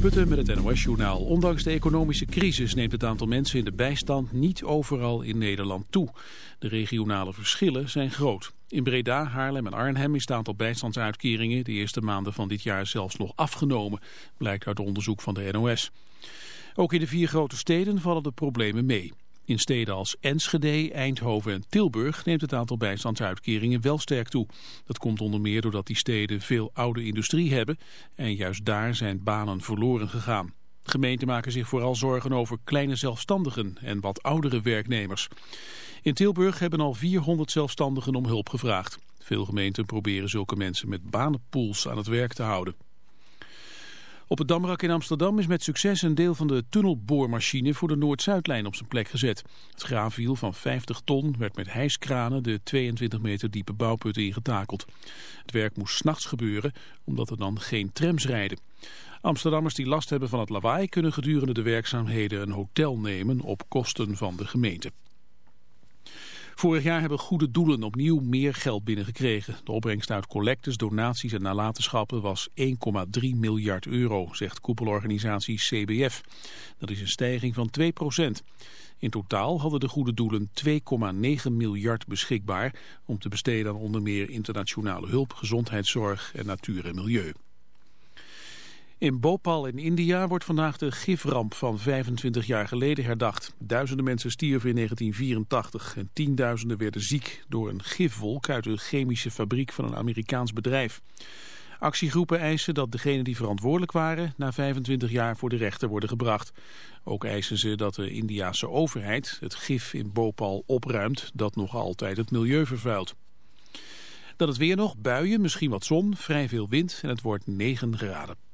Putten met het NOS-journaal. Ondanks de economische crisis neemt het aantal mensen in de bijstand niet overal in Nederland toe. De regionale verschillen zijn groot. In Breda, Haarlem en Arnhem is het aantal bijstandsuitkeringen de eerste maanden van dit jaar zelfs nog afgenomen, blijkt uit onderzoek van de NOS. Ook in de vier grote steden vallen de problemen mee. In steden als Enschede, Eindhoven en Tilburg neemt het aantal bijstandsuitkeringen wel sterk toe. Dat komt onder meer doordat die steden veel oude industrie hebben en juist daar zijn banen verloren gegaan. Gemeenten maken zich vooral zorgen over kleine zelfstandigen en wat oudere werknemers. In Tilburg hebben al 400 zelfstandigen om hulp gevraagd. Veel gemeenten proberen zulke mensen met banenpools aan het werk te houden. Op het Damrak in Amsterdam is met succes een deel van de tunnelboormachine voor de Noord-Zuidlijn op zijn plek gezet. Het graafwiel van 50 ton werd met hijskranen de 22 meter diepe bouwput ingetakeld. Het werk moest s'nachts gebeuren, omdat er dan geen trams rijden. Amsterdammers die last hebben van het lawaai kunnen gedurende de werkzaamheden een hotel nemen op kosten van de gemeente. Vorig jaar hebben goede doelen opnieuw meer geld binnengekregen. De opbrengst uit collectes, donaties en nalatenschappen was 1,3 miljard euro, zegt koepelorganisatie CBF. Dat is een stijging van 2 procent. In totaal hadden de goede doelen 2,9 miljard beschikbaar om te besteden aan onder meer internationale hulp, gezondheidszorg en natuur en milieu. In Bhopal in India wordt vandaag de giframp van 25 jaar geleden herdacht. Duizenden mensen stierven in 1984 en tienduizenden werden ziek door een gifwolk uit een chemische fabriek van een Amerikaans bedrijf. Actiegroepen eisen dat degenen die verantwoordelijk waren na 25 jaar voor de rechter worden gebracht. Ook eisen ze dat de Indiase overheid het gif in Bhopal opruimt dat nog altijd het milieu vervuilt. Dan het weer nog, buien, misschien wat zon, vrij veel wind en het wordt 9 graden.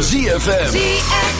ZFM. ZFM.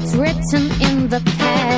it's written in the past.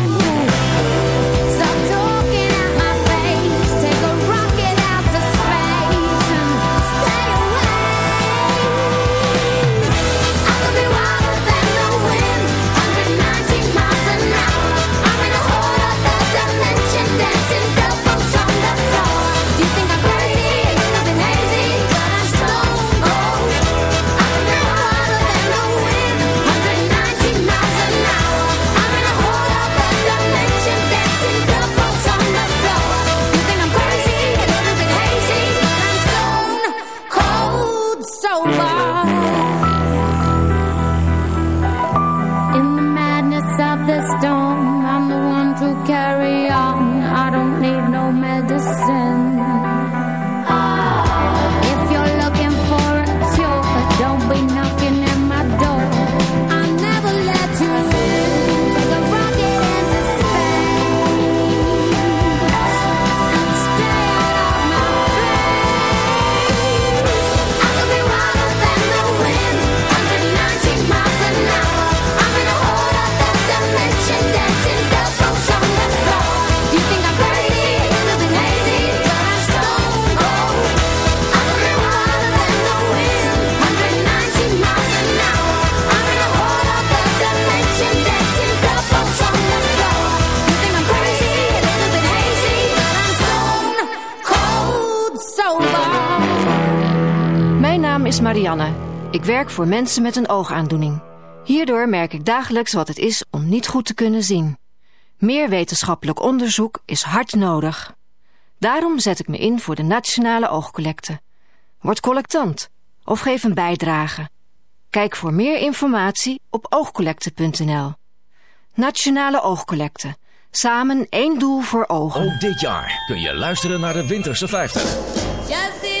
Voor mensen met een oogaandoening. Hierdoor merk ik dagelijks wat het is om niet goed te kunnen zien. Meer wetenschappelijk onderzoek is hard nodig. Daarom zet ik me in voor de Nationale Oogcollecte. Word collectant of geef een bijdrage. Kijk voor meer informatie op oogcollecte.nl. Nationale Oogcollecte. Samen één doel voor ogen. Ook dit jaar kun je luisteren naar de Winterse 50.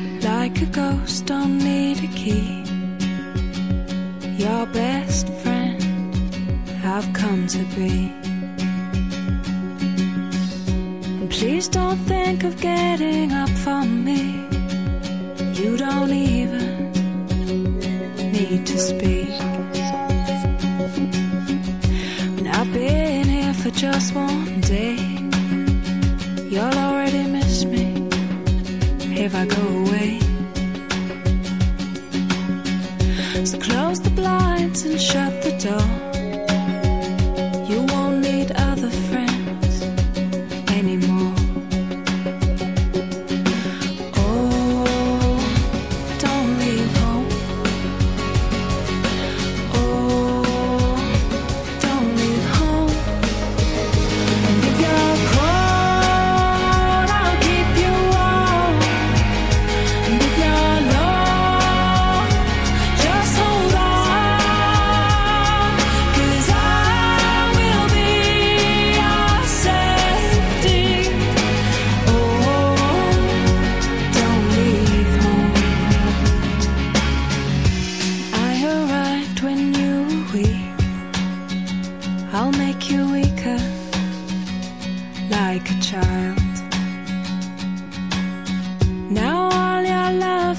Like a ghost, don't need a key. Your best friend, I've come to be. And please don't think of getting up for me. You don't even need to speak. When I've been here for just one day, you'll already miss me if I go away. So close the blinds and shut the door.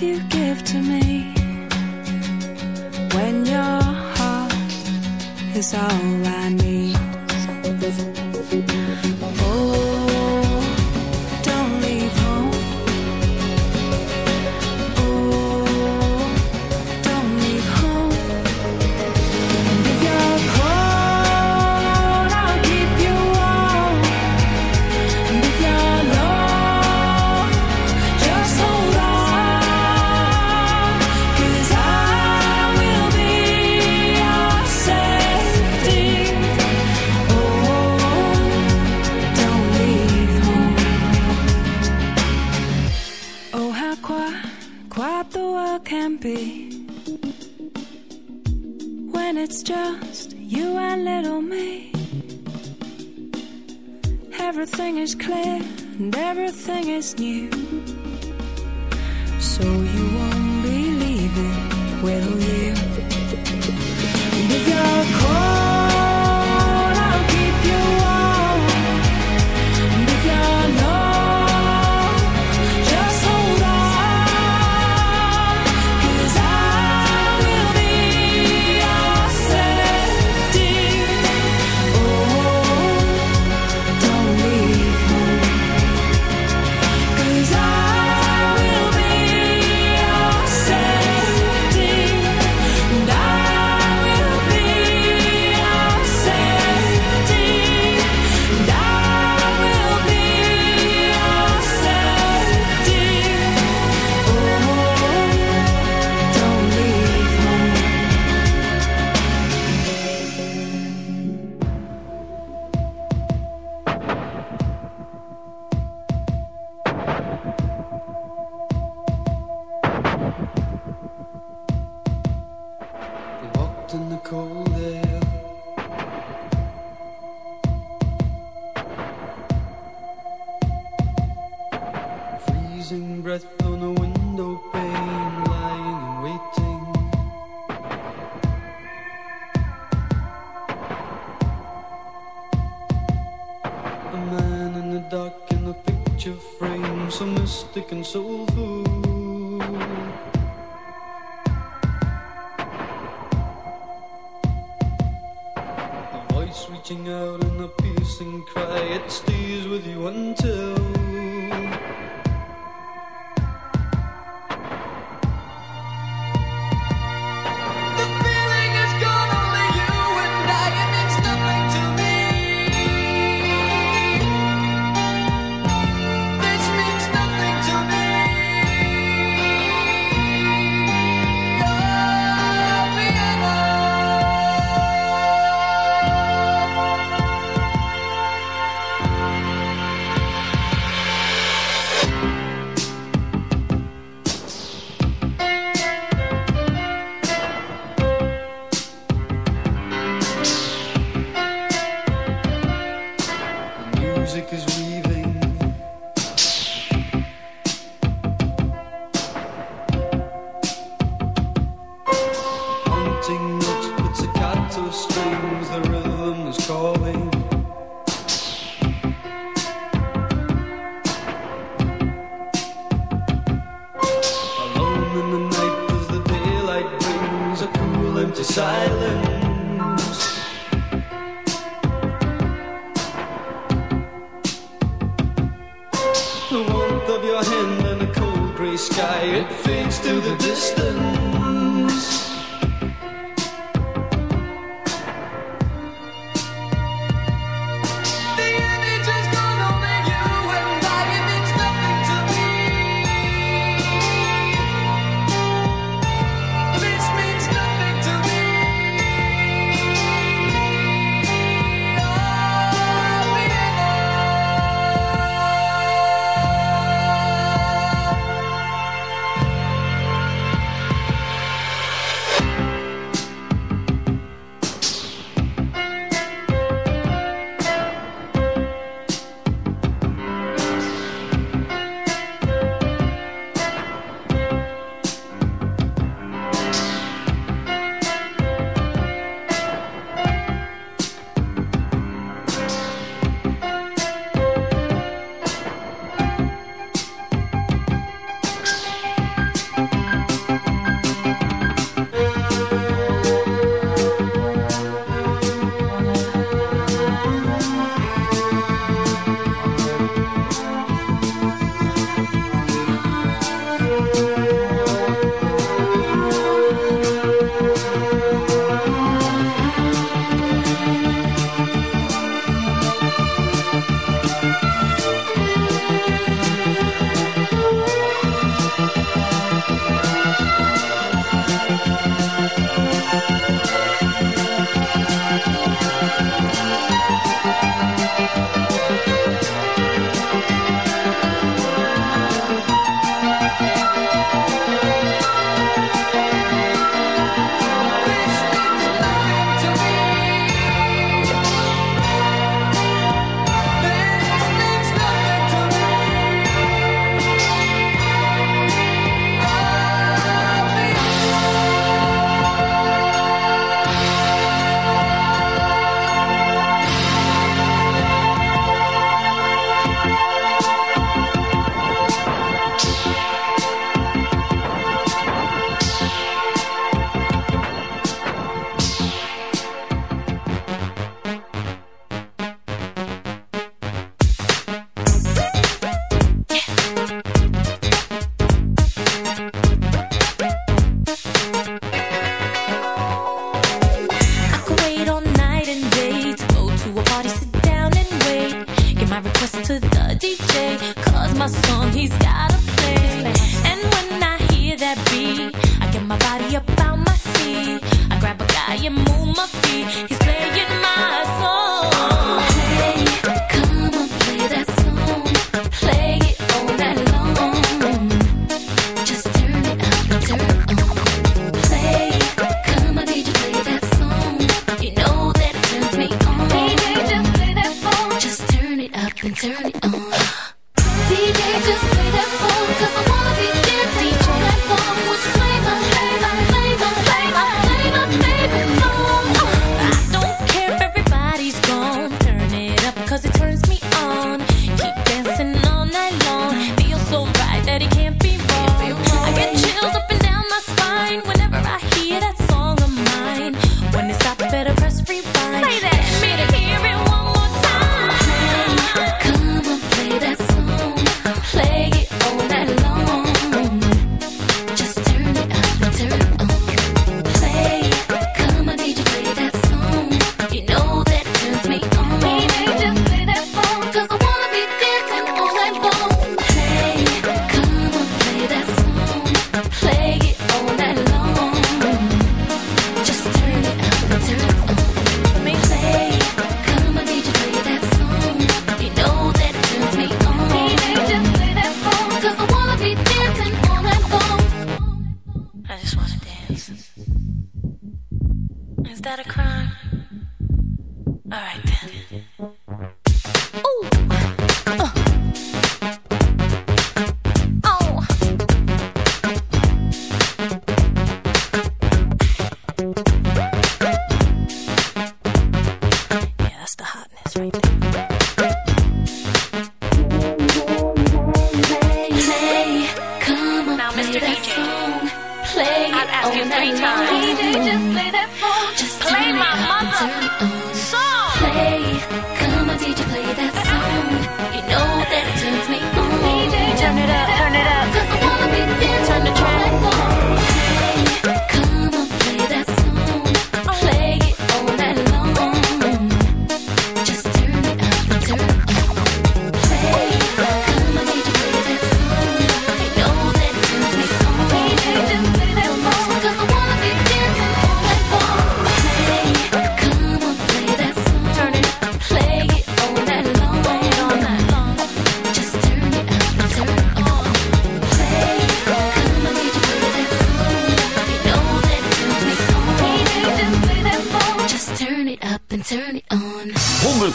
You give to me. When your heart is all silent. so bright that it can't be wrong. I get chills up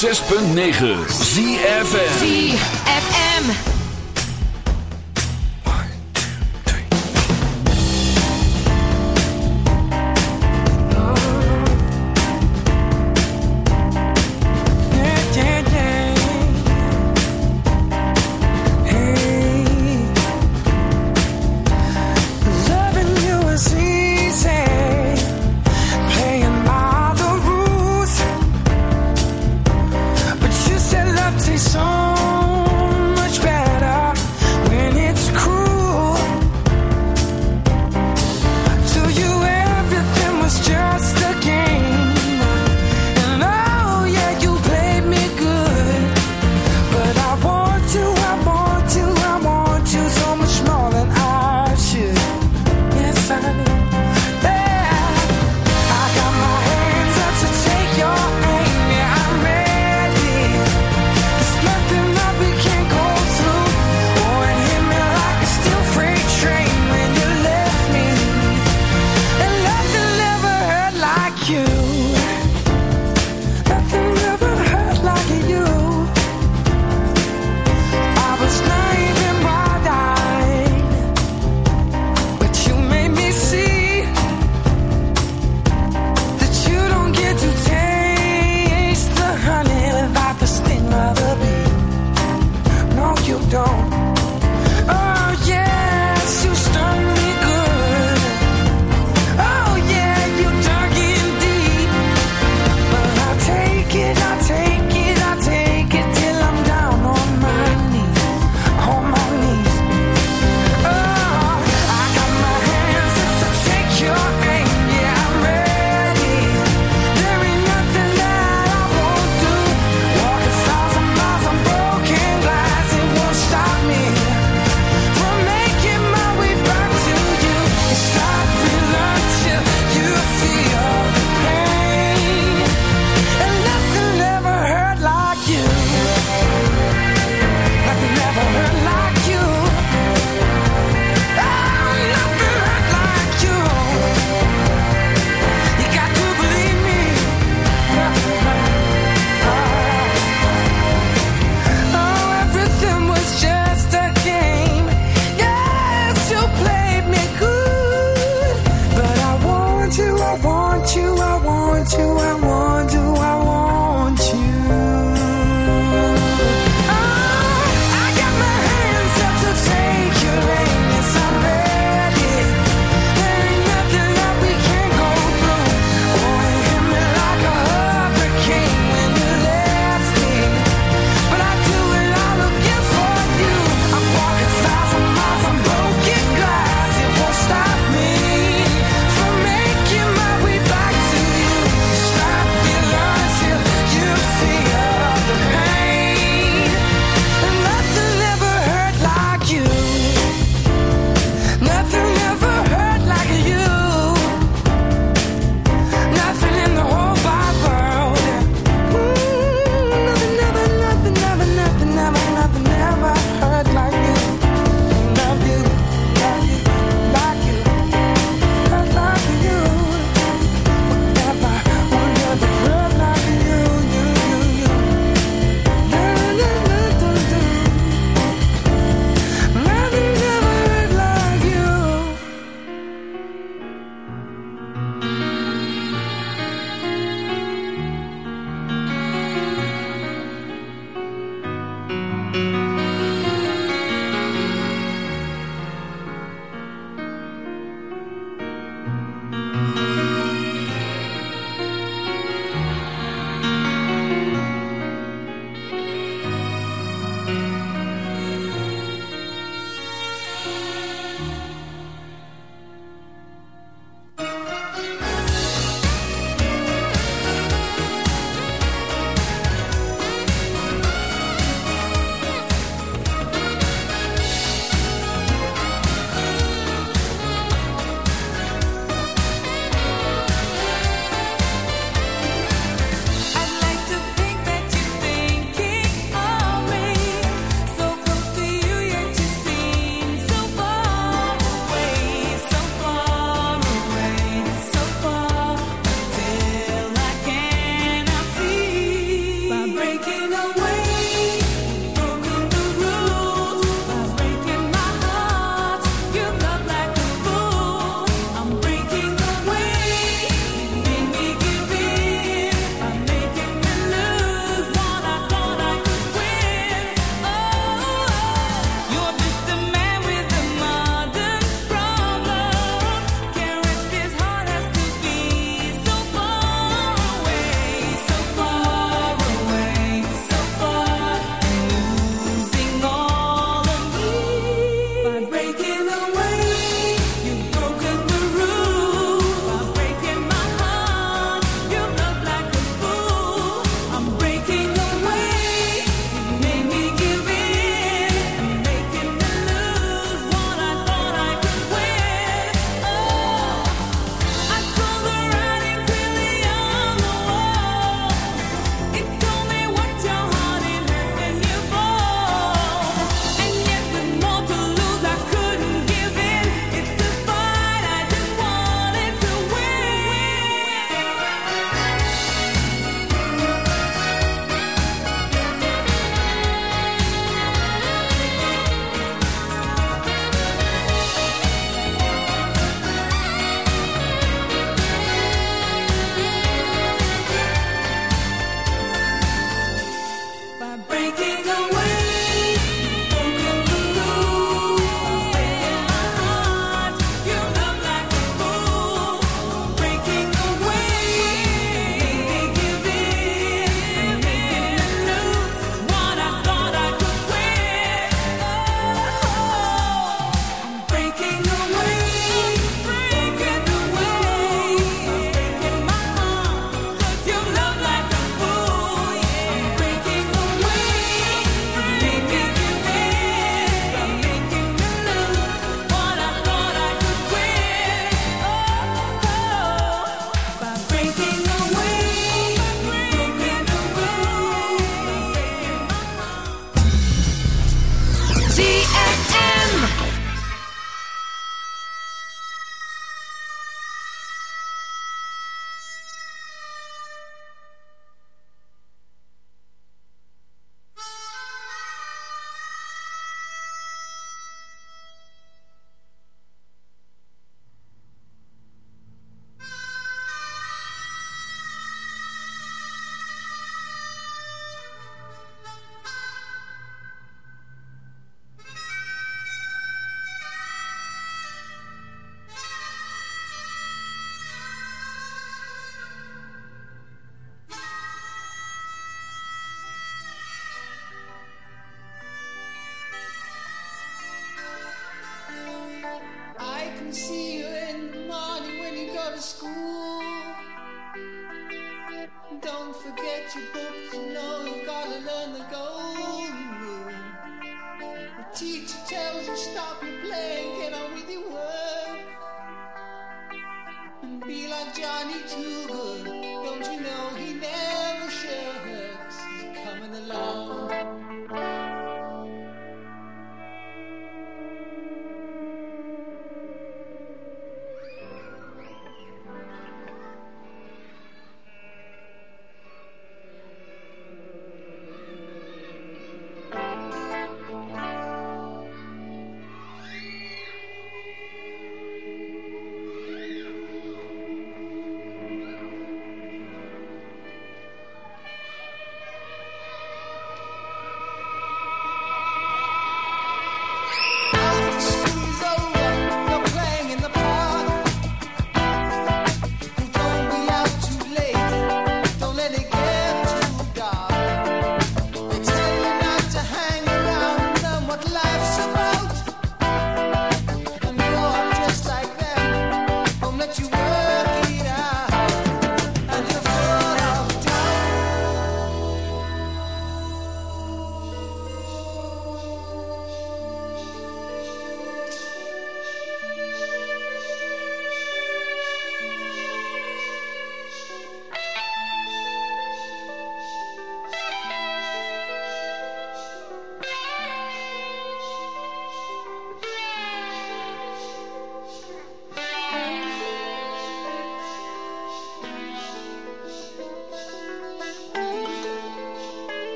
106.9 ZFN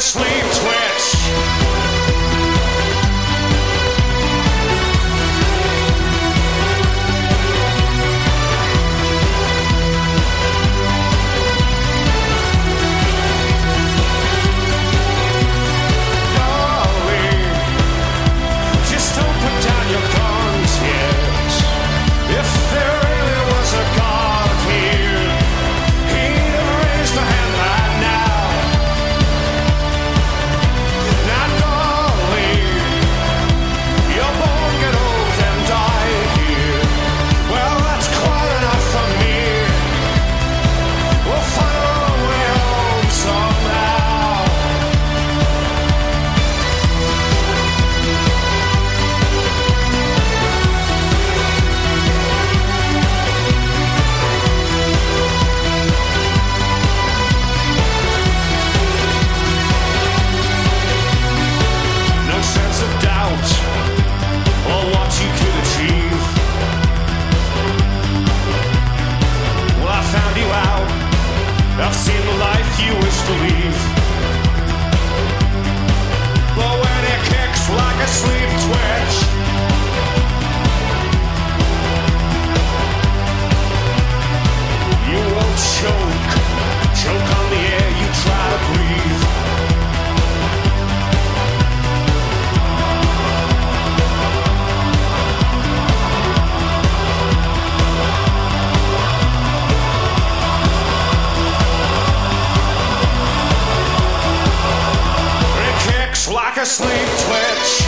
sleeves wet. A sleep twitch.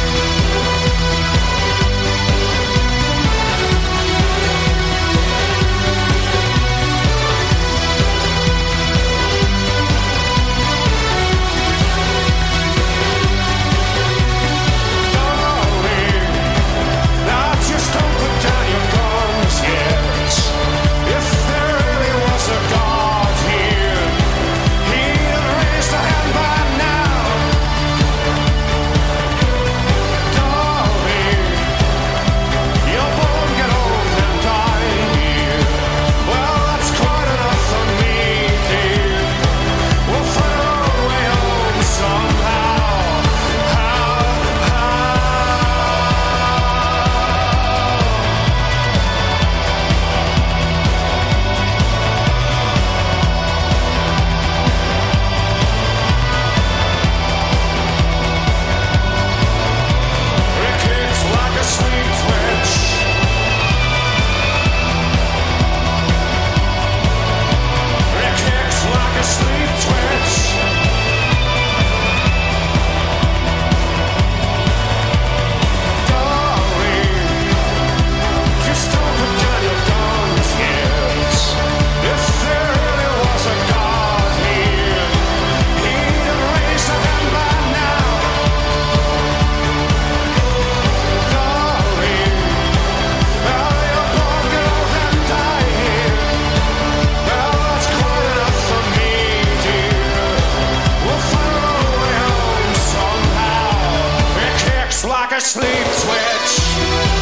switch.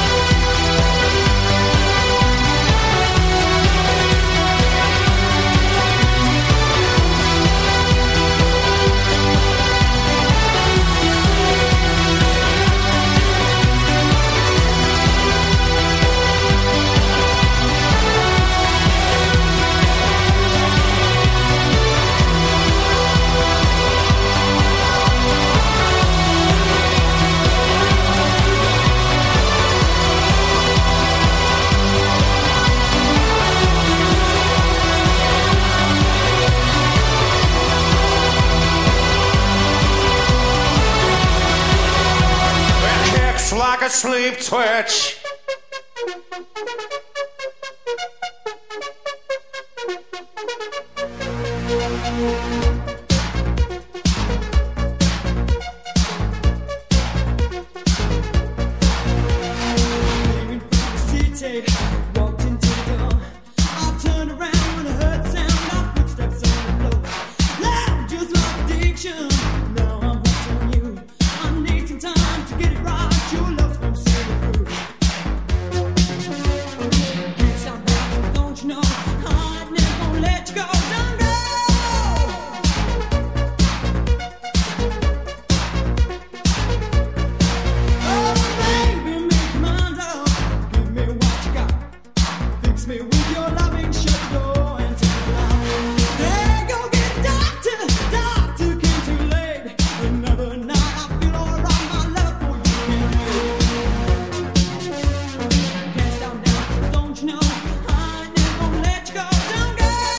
Sleep twitch.